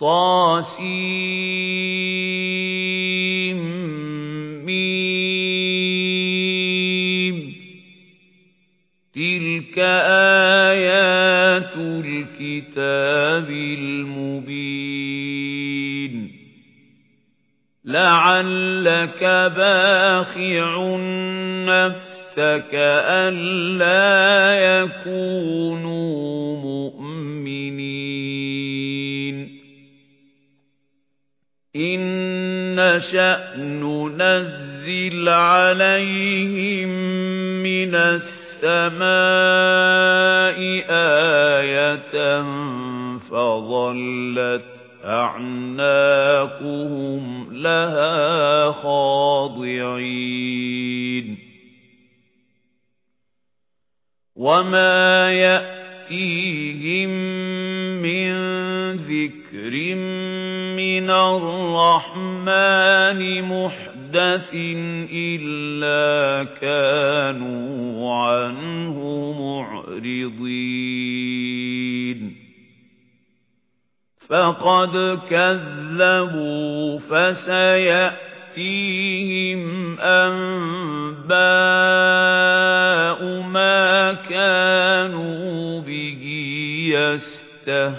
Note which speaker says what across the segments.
Speaker 1: طاسيم ميم. تلك آيات الكتاب المبين. لعلك باخع نفسك ألا يكونوا إن شأن ننزل عليهم من السماء آية فظلت أعناقهم لها خاضعين وما يأتيهم من ذكر من الرحمن محدث إلا كانوا عنه معرضين. فقد كذبوا فسيأتيهم أنباء ما كانوا به يستهزئون.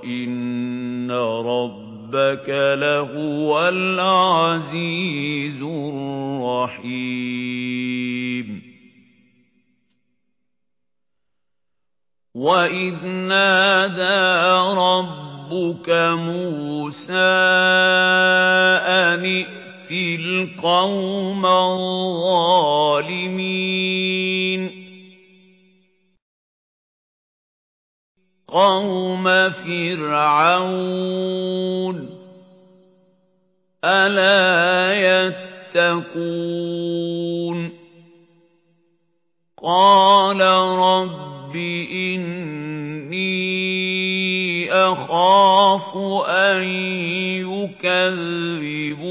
Speaker 1: وَإِنَّ رَبَّكَ لَهُوَ الْعَزِيزُ الرَّحِيمُ وَإِذْ نَادَى رَبُّكَ مُوسَى أَنِ ائْتِ الْقَوْمَ الظَّالِمِينَ قَوْمَ فِرْعَوْنَ أَلَا يَتَّقُونَ قَالَ رَبِّ إِنِّي أَخَافُ أَن يُكَذِّبُونِ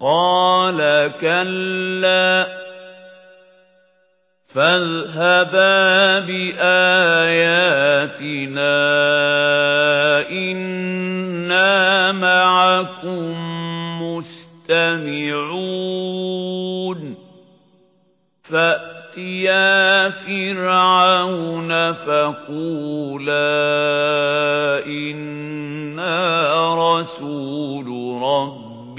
Speaker 1: قَالَ كَلَّا فَاذْهَبَا بِآيَاتِنَا إِنَّا مَعَكُمْ مُسْتَمِعُونَ. فَأْتِيَا فِرْعَوْنَ فَقُولَا إِنَّا رَسُولُ رَبِّ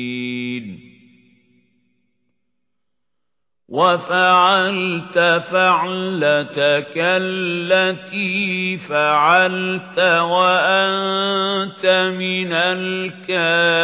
Speaker 1: وفعلت فعلتك التي فعلت وأنت من الكافرين.